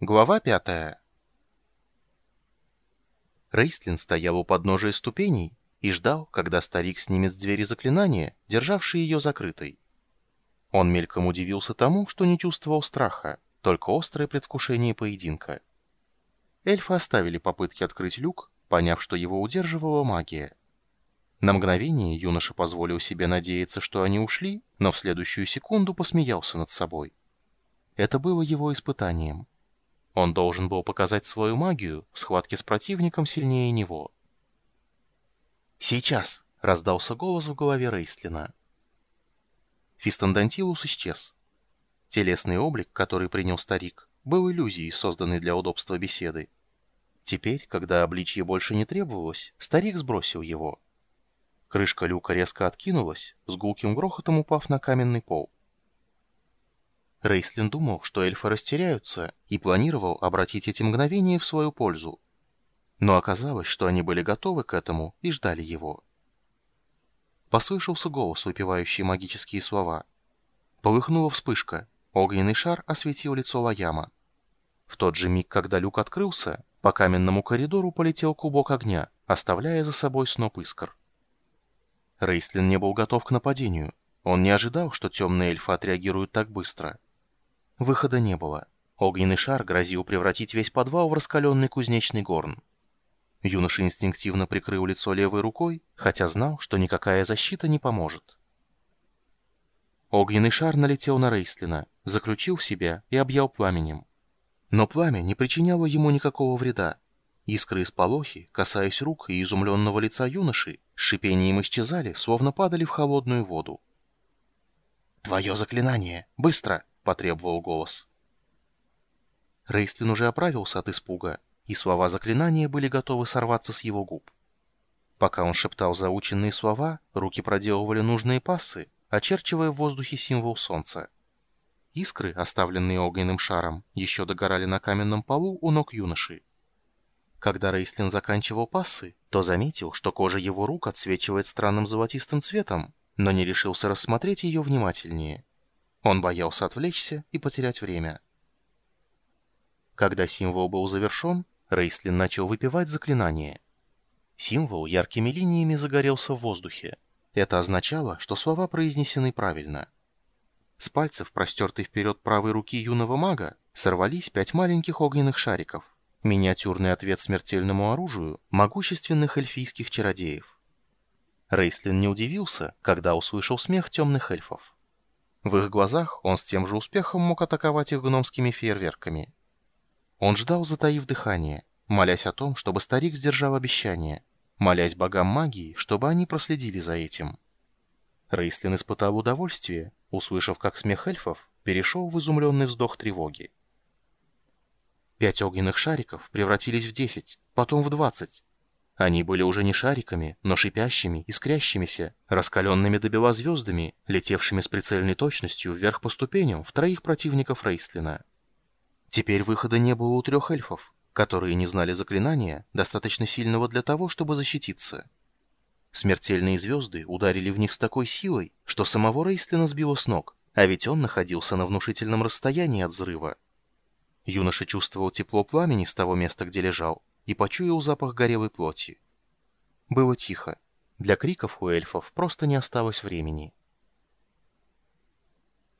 Глава пятая. Рейстлин стоял у подножия ступеней и ждал, когда старик снимет с двери заклинание, державшее ее закрытой. Он мельком удивился тому, что не чувствовал страха, только острое предвкушение поединка. Эльфы оставили попытки открыть люк, поняв, что его удерживала магия. На мгновение юноша позволил себе надеяться, что они ушли, но в следующую секунду посмеялся над собой. Это было его испытанием. Он должен был показать свою магию в схватке с противником сильнее него. «Сейчас!» — раздался голос в голове Рейстлина. Фистандантилус исчез. Телесный облик, который принял старик, был иллюзией, созданной для удобства беседы. Теперь, когда обличье больше не требовалось, старик сбросил его. Крышка люка резко откинулась, с гулким грохотом упав на каменный пол. Рейслин думал, что эльфы растеряются, и планировал обратить эти мгновения в свою пользу. Но оказалось, что они были готовы к этому и ждали его. Послышался голос, выпивающий магические слова. Полыхнула вспышка. Огненный шар осветил лицо Лаяма. В тот же миг, когда люк открылся, по каменному коридору полетел кубок огня, оставляя за собой сноп искр. Рейслин не был готов к нападению. Он не ожидал, что темные эльфы отреагируют так быстро. Выхода не было. Огненный шар грозил превратить весь подвал в раскаленный кузнечный горн. Юноша инстинктивно прикрыл лицо левой рукой, хотя знал, что никакая защита не поможет. Огненный шар налетел на Рейслина, заключил в себя и объял пламенем. Но пламя не причиняло ему никакого вреда. Искры из полохи, касаясь рук и изумленного лица юноши, с шипением исчезали, словно падали в холодную воду. «Твое заклинание! Быстро!» Потребовал голос. Рейстлин уже оправился от испуга, и слова заклинания были готовы сорваться с его губ. Пока он шептал заученные слова, руки проделывали нужные пассы, очерчивая в воздухе символ солнца. Искры, оставленные огненным шаром, еще догорали на каменном полу у ног юноши. Когда Рейслин заканчивал пассы, то заметил, что кожа его рук отсвечивает странным золотистым цветом, но не решился рассмотреть ее внимательнее. Он боялся отвлечься и потерять время. Когда символ был завершен, Рейслин начал выпивать заклинание. Символ яркими линиями загорелся в воздухе. Это означало, что слова произнесены правильно. С пальцев, простертой вперед правой руки юного мага, сорвались пять маленьких огненных шариков. Миниатюрный ответ смертельному оружию могущественных эльфийских чародеев. Рейслин не удивился, когда услышал смех темных эльфов. В их глазах он с тем же успехом мог атаковать их гномскими фейерверками. Он ждал, затаив дыхание, молясь о том, чтобы старик сдержал обещание, молясь богам магии, чтобы они проследили за этим. Рейслин испытал удовольствие, услышав, как смех эльфов перешел в изумленный вздох тревоги. Пять огненных шариков превратились в десять, потом в двадцать, они были уже не шариками, но шипящими, искрящимися, раскаленными до бела летевшими с прицельной точностью вверх по ступеням в троих противников Рейслина. Теперь выхода не было у трех эльфов, которые не знали заклинания, достаточно сильного для того, чтобы защититься. Смертельные звезды ударили в них с такой силой, что самого Рейслина сбило с ног, а ведь он находился на внушительном расстоянии от взрыва. Юноша чувствовал тепло пламени с того места, где лежал, и почуял запах горелой плоти. Было тихо. Для криков у эльфов просто не осталось времени.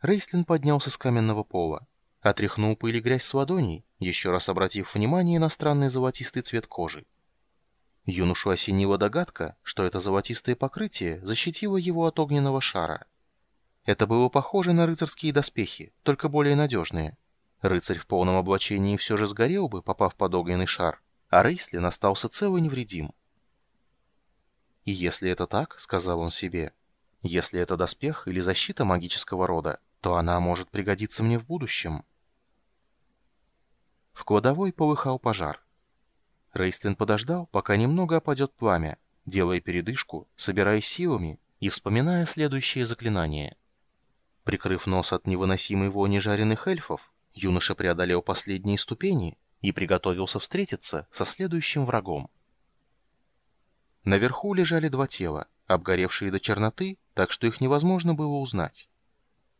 Рейслин поднялся с каменного пола, отряхнул пыль и грязь с ладоней, еще раз обратив внимание на странный золотистый цвет кожи. Юношу осенила догадка, что это золотистое покрытие защитило его от огненного шара. Это было похоже на рыцарские доспехи, только более надежные. Рыцарь в полном облачении все же сгорел бы, попав под огненный шар, а Рейслин остался цел и невредим. «И если это так, — сказал он себе, — если это доспех или защита магического рода, то она может пригодиться мне в будущем». В кладовой полыхал пожар. Рейстлин подождал, пока немного опадет пламя, делая передышку, собираясь силами и вспоминая следующее заклинание. Прикрыв нос от невыносимой вони жареных эльфов, юноша преодолел последние ступени и приготовился встретиться со следующим врагом. Наверху лежали два тела, обгоревшие до черноты, так что их невозможно было узнать.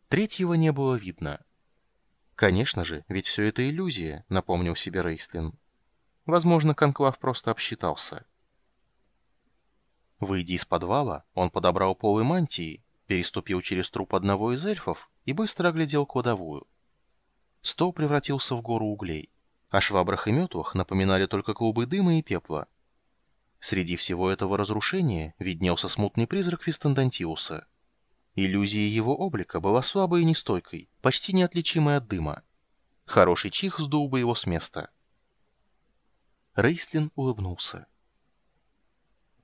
Третьего не было видно. Конечно же, ведь все это иллюзия, напомнил себе Рейслин. Возможно, Конклав просто обсчитался. Выйдя из подвала, он подобрал полы мантии, переступил через труп одного из эльфов и быстро оглядел кладовую. Стол превратился в гору углей. О швабрах и метлах напоминали только клубы дыма и пепла. Среди всего этого разрушения виднелся смутный призрак Фистандантиуса. Иллюзия его облика была слабой и нестойкой, почти неотличимой от дыма. Хороший чих сдул бы его с места. Рейслин улыбнулся.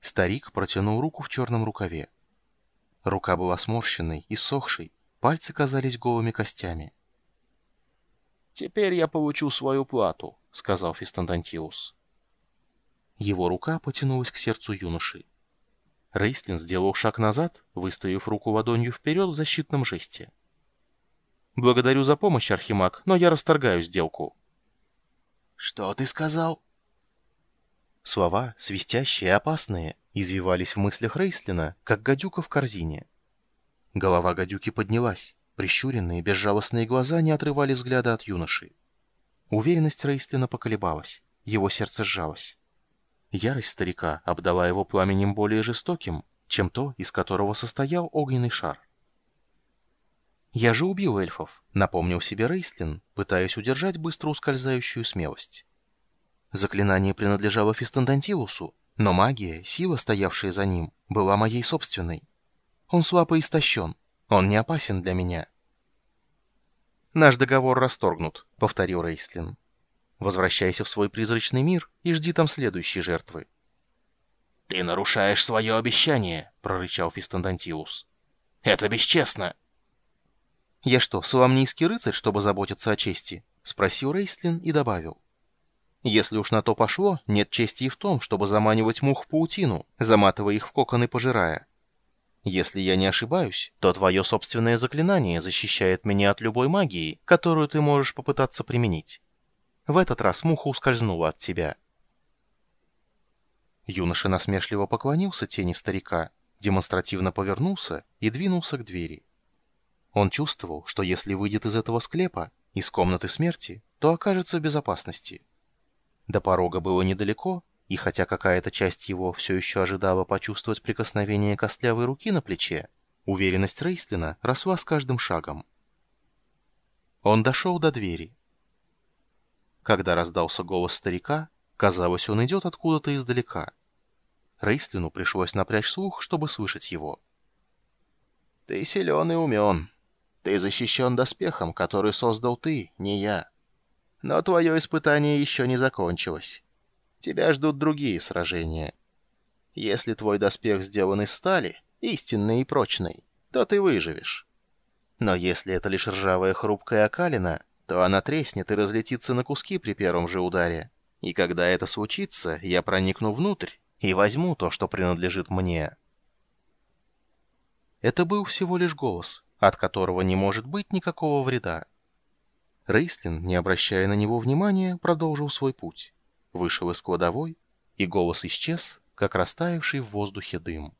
Старик протянул руку в черном рукаве. Рука была сморщенной и сохшей, пальцы казались голыми костями. «Теперь я получу свою плату», — сказал Фистандантиус. Его рука потянулась к сердцу юноши. Рейслин сделал шаг назад, выставив руку ладонью вперед в защитном жесте. «Благодарю за помощь, Архимаг, но я расторгаю сделку». «Что ты сказал?» Слова, свистящие и опасные, извивались в мыслях Рейслина, как гадюка в корзине. Голова гадюки поднялась. Прищуренные, безжалостные глаза не отрывали взгляда от юноши. Уверенность Рейстлина поколебалась. Его сердце сжалось. Ярость старика обдала его пламенем более жестоким, чем то, из которого состоял огненный шар. «Я же убил эльфов», — напомнил себе Рейстлин, пытаясь удержать быстро ускользающую смелость. Заклинание принадлежало Фистандантилусу, но магия, сила, стоявшая за ним, была моей собственной. Он слаб и истощен. Он не опасен для меня. «Наш договор расторгнут», — повторил Рейслин. «Возвращайся в свой призрачный мир и жди там следующей жертвы». «Ты нарушаешь свое обещание», — прорычал Фистандантиус. «Это бесчестно». «Я что, соломнийский рыцарь, чтобы заботиться о чести?» — спросил Рейслин и добавил. «Если уж на то пошло, нет чести и в том, чтобы заманивать мух в паутину, заматывая их в коконы пожирая. Если я не ошибаюсь, то твое собственное заклинание защищает меня от любой магии, которую ты можешь попытаться применить. В этот раз муха ускользнула от тебя. Юноша насмешливо поклонился тени старика, демонстративно повернулся и двинулся к двери. Он чувствовал, что если выйдет из этого склепа, из комнаты смерти, то окажется в безопасности. До порога было недалеко, и хотя какая-то часть его все еще ожидала почувствовать прикосновение костлявой руки на плече, уверенность Рейстлина росла с каждым шагом. Он дошел до двери. Когда раздался голос старика, казалось, он идет откуда-то издалека. Рейстлину пришлось напрячь слух, чтобы слышать его. «Ты силен и умен. Ты защищен доспехом, который создал ты, не я. Но твое испытание еще не закончилось». Тебя ждут другие сражения. Если твой доспех сделан из стали, истинный и прочный, то ты выживешь. Но если это лишь ржавая хрупкая окалина, то она треснет и разлетится на куски при первом же ударе. И когда это случится, я проникну внутрь и возьму то, что принадлежит мне. Это был всего лишь голос, от которого не может быть никакого вреда. Рейслин, не обращая на него внимания, продолжил свой путь вышел из кладовой, и голос исчез, как растаявший в воздухе дым.